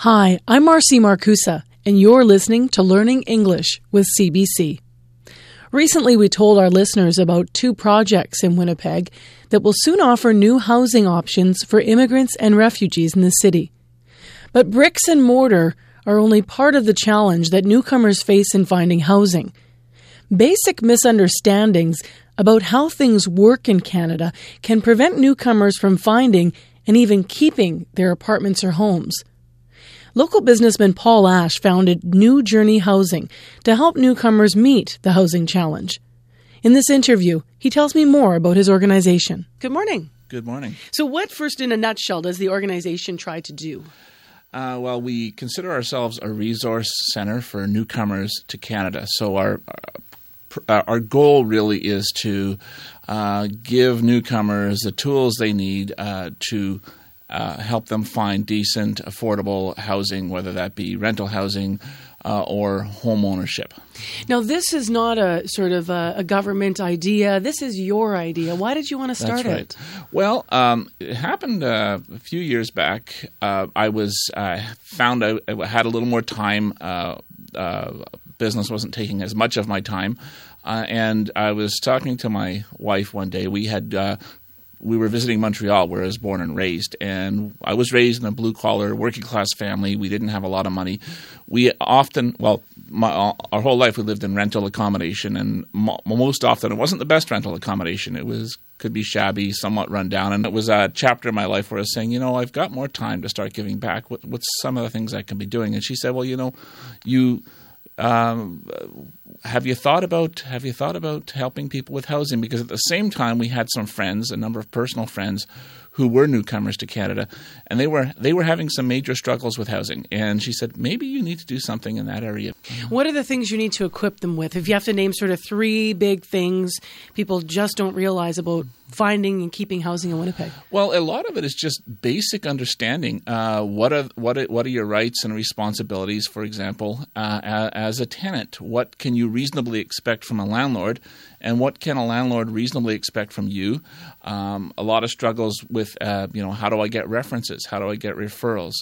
Hi, I'm Marcy Markusa, and you're listening to Learning English with CBC. Recently, we told our listeners about two projects in Winnipeg that will soon offer new housing options for immigrants and refugees in the city. But bricks and mortar are only part of the challenge that newcomers face in finding housing. Basic misunderstandings about how things work in Canada can prevent newcomers from finding and even keeping their apartments or homes. Local businessman Paul Ash founded New Journey Housing to help newcomers meet the housing challenge. In this interview, he tells me more about his organization. Good morning. Good morning. So, what, first in a nutshell, does the organization try to do? Uh, well, we consider ourselves a resource center for newcomers to Canada. So, our uh, our goal really is to uh, give newcomers the tools they need uh, to uh, help them find decent, affordable housing, whether that be rental housing uh, or home ownership. Now, this is not a sort of a, a, government idea. This is your idea. Why did you want to start That's right. it? Well, um, it happened uh, a few years back. Uh, I was uh, found I had a little more time. Uh, uh, business wasn't taking as much of my time. Uh, and I was talking to my wife one day. We had uh, we were visiting Montreal, where I was born and raised. And I was raised in a blue collar, working class family. We didn't have a lot of money. We often, well, my, our whole life we lived in rental accommodation, and mo- most often it wasn't the best rental accommodation. It was could be shabby, somewhat run down. And it was a chapter in my life where I was saying, you know, I've got more time to start giving back. What, what's some of the things I can be doing? And she said, well, you know, you um, have you thought about have you thought about helping people with housing? Because at the same time, we had some friends, a number of personal friends, who were newcomers to Canada, and they were they were having some major struggles with housing. And she said, maybe you need to do something in that area. What are the things you need to equip them with? If you have to name sort of three big things people just don't realize about finding and keeping housing in Winnipeg? Well, a lot of it is just basic understanding. Uh, what are what are, what are your rights and responsibilities? For example, uh, as a tenant, what can you reasonably expect from a landlord, and what can a landlord reasonably expect from you? Um, a lot of struggles with uh, you know how do I get references? How do I get referrals?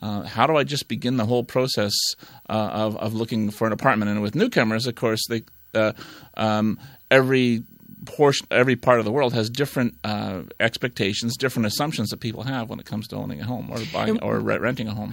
Uh, how do I just begin the whole process uh, of of looking for an apartment? And with newcomers, of course, they uh, um, every portion, every part of the world has different uh, expectations, different assumptions that people have when it comes to owning a home or buying or renting a home.